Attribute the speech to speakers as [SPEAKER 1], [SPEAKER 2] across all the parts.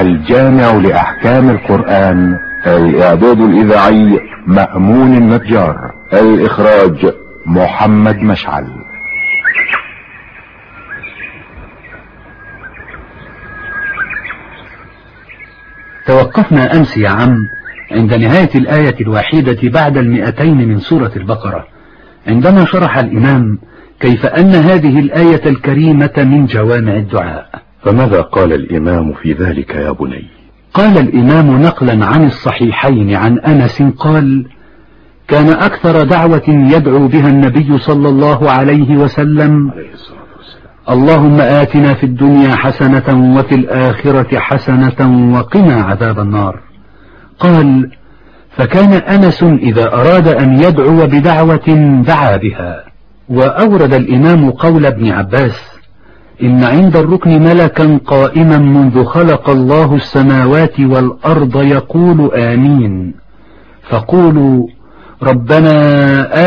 [SPEAKER 1] الجامع لأحكام القرآن
[SPEAKER 2] الإعداد الإذاعي
[SPEAKER 1] مأمون النجار
[SPEAKER 2] الإخراج
[SPEAKER 1] محمد مشعل.
[SPEAKER 3] توقفنا أمس يا عم عند نهاية الآية الواحدة بعد المئتين من سورة البقرة. عندما شرح الإمام كيف أن هذه الآية الكريمة من جوامع الدعاء.
[SPEAKER 4] فماذا قال الإمام في ذلك يا بني؟
[SPEAKER 3] قال الإمام نقلا عن الصحيحين عن أنس قال كان أكثر دعوة يدعو بها النبي صلى الله عليه وسلم. اللهم آتنا في الدنيا حسنة وفي الآخرة حسنة وقنا عذاب النار. قال فكان أنس إذا أراد أن يدعو بدعوة دعا بها. وأورد الإمام قول ابن عباس إن عند الركن ملكا قائما منذ خلق الله السماوات والأرض يقول آمين. فقولوا ربنا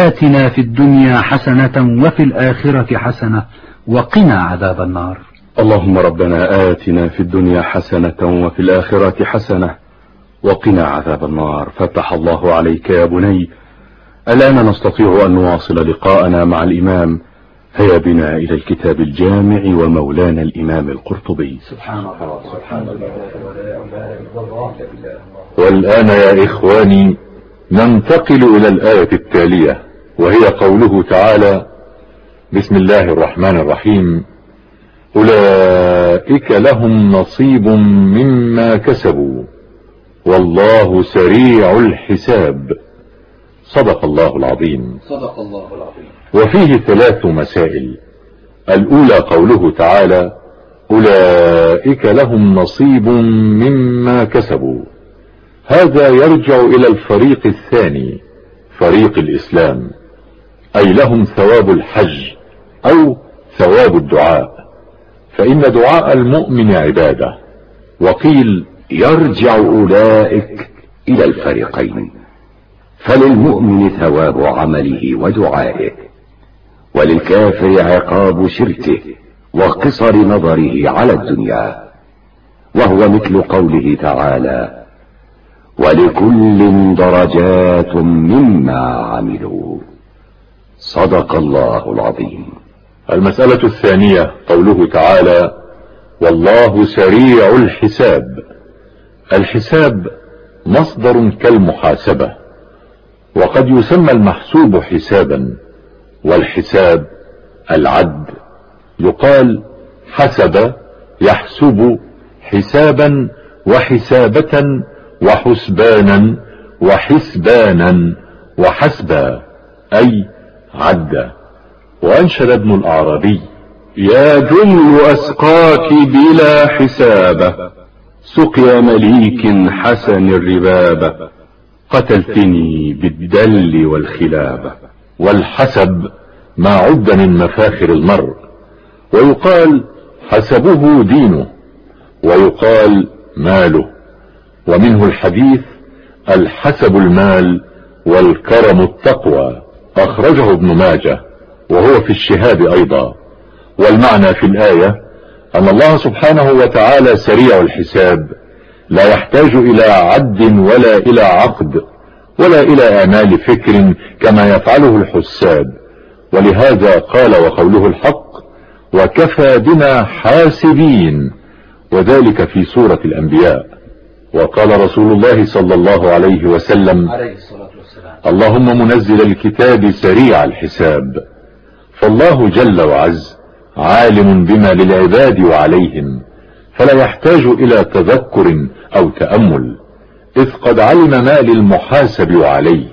[SPEAKER 3] آتنا في الدنيا حسنة وفي الآخرة حسنة وقنا عذاب النار.
[SPEAKER 4] اللهم ربنا آتنا في الدنيا حسنة وفي الآخرة حسنة وقنا عذاب النار. فتح الله عليك يا بني. الآن نستطيع أن نواصل لقاءنا مع الإمام هيا بنا إلى الكتاب الجامع ومولانا الإمام القرطبي.
[SPEAKER 5] سبحان الله سبحان الله
[SPEAKER 6] والآن يا إخواني ننتقل إلى الآية التالية وهي قوله تعالى بسم الله الرحمن الرحيم. أولئك لهم نصيب مما كسبوا والله سريع الحساب. صدق الله العظيم.
[SPEAKER 5] صدق الله العظيم.
[SPEAKER 6] وفيه ثلاث مسائل. الأولى قوله تعالى أولئك لهم نصيب مما كسبوا. هذا يرجع إلى الفريق الثاني فريق الإسلام أي لهم ثواب الحج أو ثواب الدعاء. فإن دعاء المؤمن عبادة. وقيل
[SPEAKER 7] يرجع أولئك إلى الفريقين. فللمؤمن ثواب عمله ودعائه وللكافر عقاب شركه وقصر نظره على الدنيا وهو مثل قوله تعالى ولكل درجات مما عملوا صدق الله العظيم.
[SPEAKER 6] المسألة الثانية قوله تعالى والله سريع الحساب الحساب مصدر كالمحاسبة. وقد يسمى المحسوب حسابا والحساب العد. يقال حسب يحسب حسابا وحسابة وحسبانا وحسبانا وحسبا أي عد. وأنشد ابن الأعرابي
[SPEAKER 4] يا جل أسقاك بلا حسابة سقيا مليك حسن الربابة قتلتني بالدل والخلابة
[SPEAKER 6] والحسب ما عد من مفاخر المرء. ويقال حسبه دينه ويقال ماله. ومنه الحديث الحسب المال والكرم التقوى أخرجه ابن ماجه وهو في الشهاب أيضا. والمعنى في الآية أن الله سبحانه وتعالى سريع الحساب لا يحتاج إلى عد ولا إلى عقد ولا إلى آمال فكر كما يفعله الحساب. ولهذا قال وقوله الحق وكفى بنا حاسبين وذلك في سورة الأنبياء. وقال رسول الله صلى الله عليه وسلم
[SPEAKER 5] عليه
[SPEAKER 6] اللهم منزل الكتاب سريع الحساب فالله جل وعز عالم بما للعباد وعليهم فلا يحتاج إلى تذكر أو تأمل إذ قد علم ما للمحاسب وعليه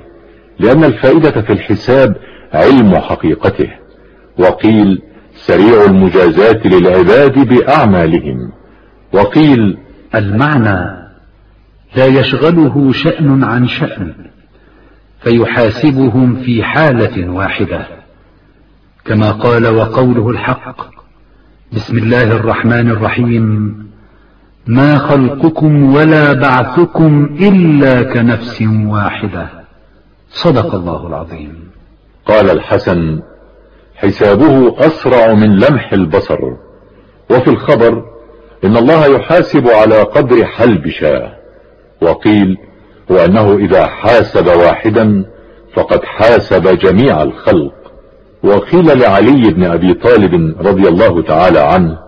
[SPEAKER 6] لأن الفائدة في الحساب علم حقيقته وقيل سريع المجازات للعباد بأعمالهم وقيل
[SPEAKER 3] المعنى لا يشغله شأن عن شأن فيحاسبهم في حالة واحدة كما قال وقوله الحق بسم الله الرحمن الرحيم ما خلقكم ولا بعثكم إلا كنفس واحدة. صدق الله العظيم.
[SPEAKER 6] قال الحسن حسابه أسرع من لمح البصر. وفي الخبر إن الله يحاسب على قدر حلب شاة. وقيل وأنه إذا حاسب واحدا فقد حاسب جميع الخلق. وقيل لعلي بن أبي طالب رضي الله تعالى عنه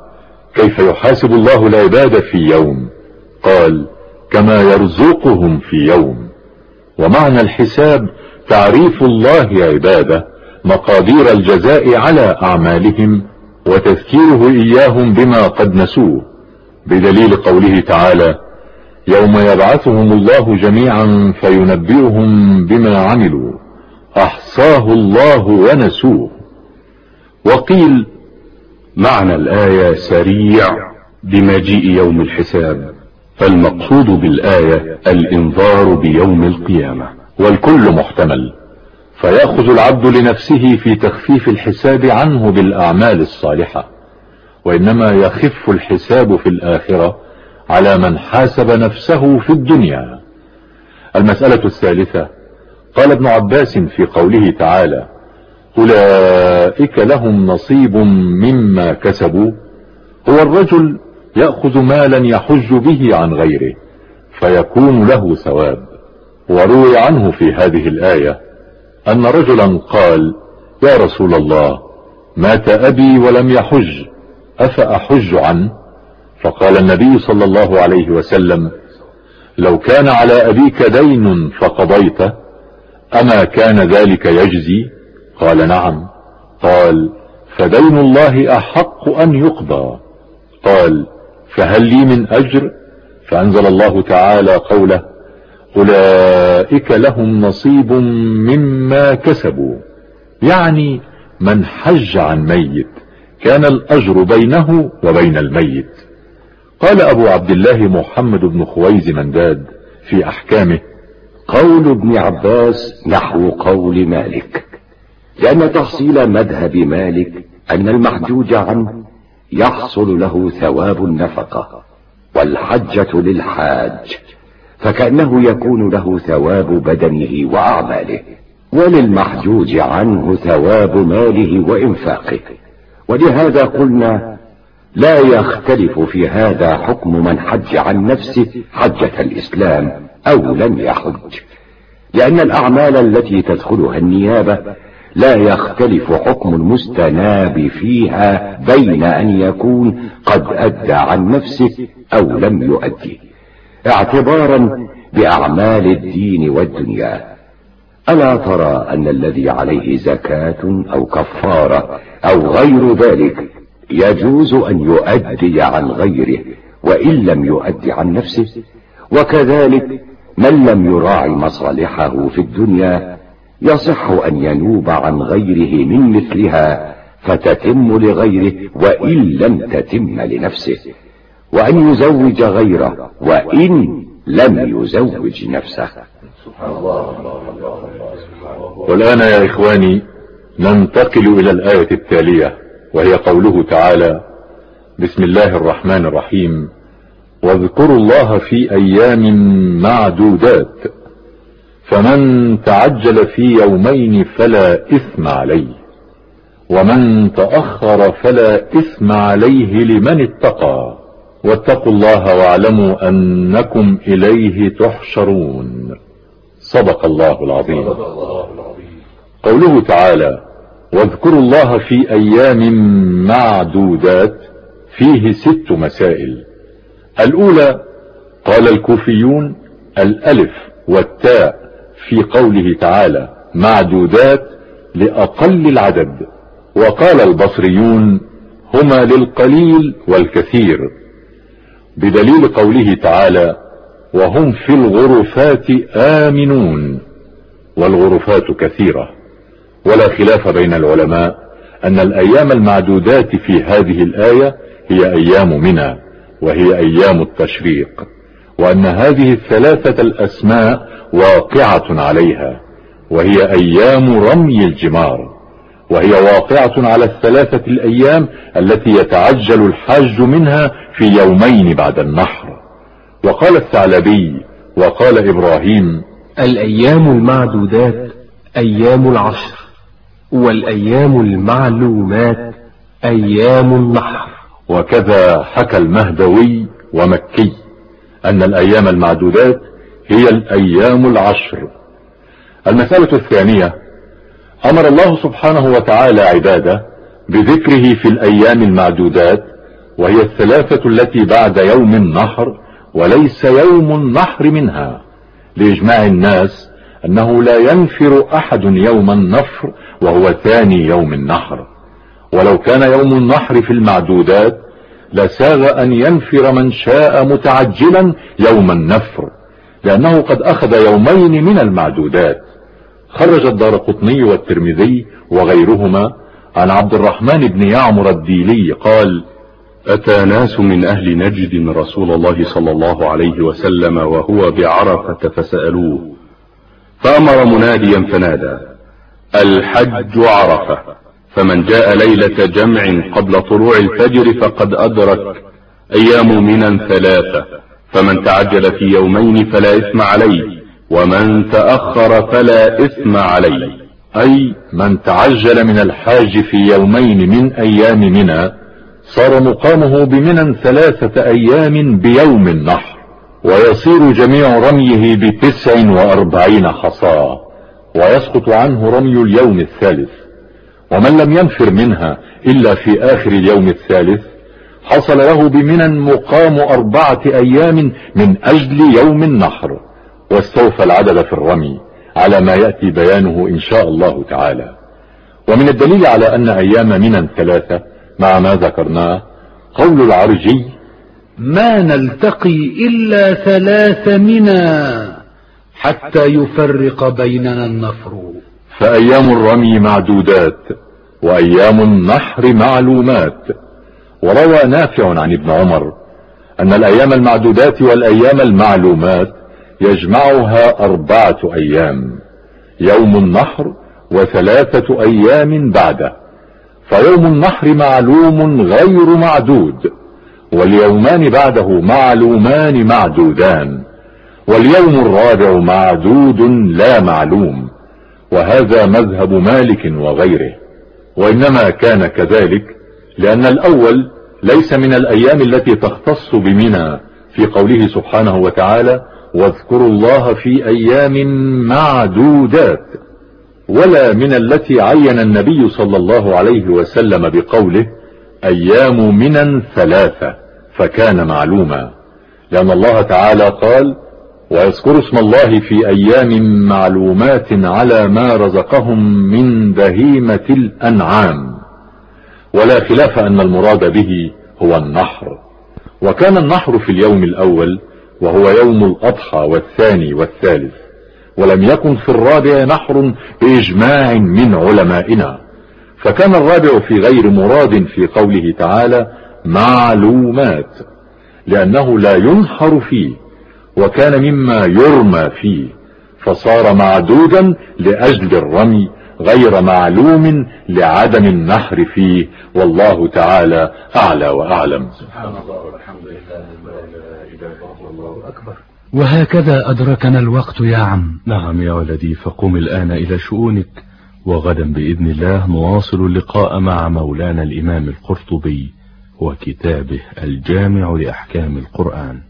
[SPEAKER 6] كيف يحاسب الله العباد في يوم؟ قال كما يرزقهم في يوم. ومعنى الحساب تعريف الله عباده مقادير الجزاء على أعمالهم وتذكيره إياهم بما قد نسوه. بدليل قوله تعالى يوم يبعثهم الله جميعا فينبئهم بما عملوا. أحصاه الله ونسوه. وقيل
[SPEAKER 4] معنى الآية سريع بمجيء يوم الحساب فالمقصود بالآية الإنذار بيوم القيامة
[SPEAKER 6] والكل محتمل فيأخذ العبد لنفسه في تخفيف الحساب عنه بالأعمال الصالحة وإنما يخف الحساب في الآخرة على من حاسب نفسه في الدنيا. المسألة الثالثة قال ابن عباس في قوله تعالى أولئك لهم نصيب مما كسبوا. هو الرجل يأخذ مالا يحج به عن غيره فيكون له ثواب. وروي عنه في هذه الآية أن رجلا قال يا رسول الله مات أبي ولم يحج أفأحج عنه؟ فقال النبي صلى الله عليه وسلم لو كان على أبيك دين فقضيته أما كان ذلك يجزي قال نعم. قال فدين الله أحق أن يقضى. قال فهل لي من أجر؟ فأنزل الله تعالى قوله أولئك لهم نصيب مما كسبوا. يعني من حج عن ميت كان الأجر بينه وبين الميت. قال أبو عبد الله محمد بن خويز منداد في أحكامه
[SPEAKER 7] قول ابن عباس نحو قول مالك. لأن تحصيل مذهب مالك أن المحجوج عنه يحصل له ثواب النفقة والحجة للحاج فكأنه يكون له ثواب بدنه وأعماله وللمحجوج عنه ثواب ماله وإنفاقه. ولهذا قلنا لا يختلف في هذا حكم من حج عن نفسه حجة الإسلام أو لم يحج لأن الأعمال التي تدخلها النيابة لا يختلف حكم المستناب فيها بين أن يكون قد أدى عن نفسه أو لم يؤدي اعتبارا بأعمال الدين والدنيا. ألا ترى أن الذي عليه زكاة أو كفارة أو غير ذلك يجوز أن يؤدي عن غيره وإن لم يؤدي عن نفسه وكذلك من لم يراعي مصالحه في الدنيا يصح أن ينوب عن غيره من مثلها فتتم لغيره وإن لم تتم لنفسه. وأن يزوج غيره وإن لم يزوج نفسه.
[SPEAKER 6] والآن يا إخواني ننتقل إلى الآية التالية وهي قوله تعالى بسم الله الرحمن الرحيم. واذكروا الله في أيام معدودات. فمن تعجل في يومين فلا إثم عليه. ومن تأخر فلا إثم عليه لمن اتقى. واتقوا الله واعلموا أنكم إليه تحشرون. صدق الله العظيم. قوله تعالى واذكروا الله في أيام معدودات فيه ست مسائل. الأولى قال الكوفيون الألف والتاء في قوله تعالى معدودات لأقل العدد. وقال البصريون هما للقليل والكثير. بدليل قوله تعالى وهم في الغرفات آمنون. والغرفات كثيرة. ولا خلاف بين العلماء أن الأيام المعدودات في هذه الآية هي أيام منى وهي أيام التشريق. وأن هذه الثلاثة الأسماء واقعة عليها وهي أيام رمي الجمار وهي واقعة على الثلاثة الأيام التي يتعجل الحاج منها في يومين بعد النحر. وقال الثعلبي وقال إبراهيم
[SPEAKER 8] الأيام المعدودات أيام العشر والأيام المعلومات أيام النحر.
[SPEAKER 6] وكذا حكى المهدوي ومكي. أن الأيام المعدودات هي الأيام العشر. المسألة الثانية أمر الله سبحانه وتعالى عباده بذكره في الأيام المعدودات وهي الثلاثة التي بعد يوم النحر وليس يوم النحر منها لإجماع الناس أنه لا ينفر أحد يوم النفر وهو ثاني يوم النحر. ولو كان يوم النحر في المعدودات لساغ أن ينفر من شاء متعجلا يوم النفر لأنه قد أخذ يومين من المعدودات. خرج الدار قطني والترمذي وغيرهما عن عبد الرحمن بن يعمر الديلي قال
[SPEAKER 4] أتى ناس من أهل نجد رسول الله صلى الله عليه وسلم وهو بعرفة فسألوه فأمر مناديا فنادى الحج عرفة. فمن جاء ليلة جمع قبل طلوع الفجر فقد أدرك أيام منا ثلاثة. فمن تعجل في يومين فلا إثم عليه ومن تأخر فلا إثم عليه.
[SPEAKER 6] أي من تعجل من الحاج في يومين من أيام منى صار مقامه بمنى ثلاثة أيام بيوم النحر ويصير جميع رميه بتسع وأربعين حصاة ويسقط عنه رمي اليوم الثالث. ومن لم ينفر منها إلا في آخر اليوم الثالث حصل له بمنى مقام أربعة أيام من أجل يوم النحر واستوفى العدد في الرمي على ما يأتي بيانه إن شاء الله تعالى. ومن الدليل على أن أيام منى ثلاثة مع ما ذكرناه قول العرجي
[SPEAKER 3] ما نلتقي إلا ثلاث منا حتى يفرق بيننا النفر.
[SPEAKER 6] فأيام الرمي معدودات وأيام النحر معلومات. وروى نافع عن ابن عمر أن الأيام المعدودات والأيام المعلومات يجمعها أربعة أيام يوم النحر وثلاثة أيام بعده. فيوم النحر معلوم غير معدود واليومان بعده معلومان معدودان واليوم الرابع معدود لا معلوم. وهذا مذهب مالك وغيره وإنما كان كذلك لأن الأول ليس من الأيام التي تختص بمنى في قوله سبحانه وتعالى واذكروا الله في أيام معدودات ولا من التي عين النبي صلى الله عليه وسلم بقوله أيام منا ثلاثة فكان معلوما لأن الله تعالى قال ويذكر اسم الله في أيام معلومات على ما رزقهم من بهيمة الأنعام. ولا خلاف أن المراد به هو النحر. وكان النحر في اليوم الأول وهو يوم الأضحى والثاني والثالث ولم يكن في الرابع نحر بإجماع من علمائنا. فكان الرابع في غير مراد في قوله تعالى معلومات لأنه لا ينحر فيه. وكان مما يرمى فيه فصار معدودا لأجل الرمي غير معلوم لعدم النحر فيه والله تعالى أعلى وأعلم.
[SPEAKER 5] سبحان الله والحمد لله ولا إله إلا الله أكبر
[SPEAKER 3] وهكذا أدركنا الوقت يا عم.
[SPEAKER 4] نعم يا ولدي فقم الآن إلى شؤونك. وغدا بإذن الله نواصل اللقاء مع مولانا الإمام القرطبي وكتابه الجامع لأحكام القرآن.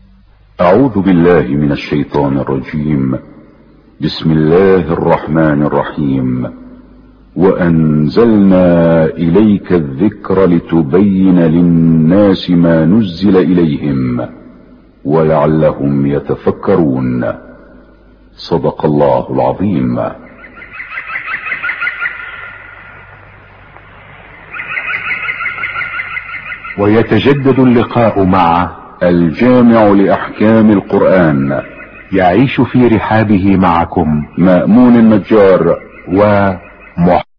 [SPEAKER 2] أعوذ بالله من الشيطان الرجيم. بسم الله الرحمن الرحيم. وأنزلنا إليك الذكر لتبين للناس ما نزل إليهم ولعلهم يتفكرون. صدق الله العظيم.
[SPEAKER 1] ويتجدد اللقاء مع
[SPEAKER 2] الجامع لأحكام القرآن.
[SPEAKER 1] يعيش في رحابه معكم.
[SPEAKER 2] مأمون النجار
[SPEAKER 1] ومحمد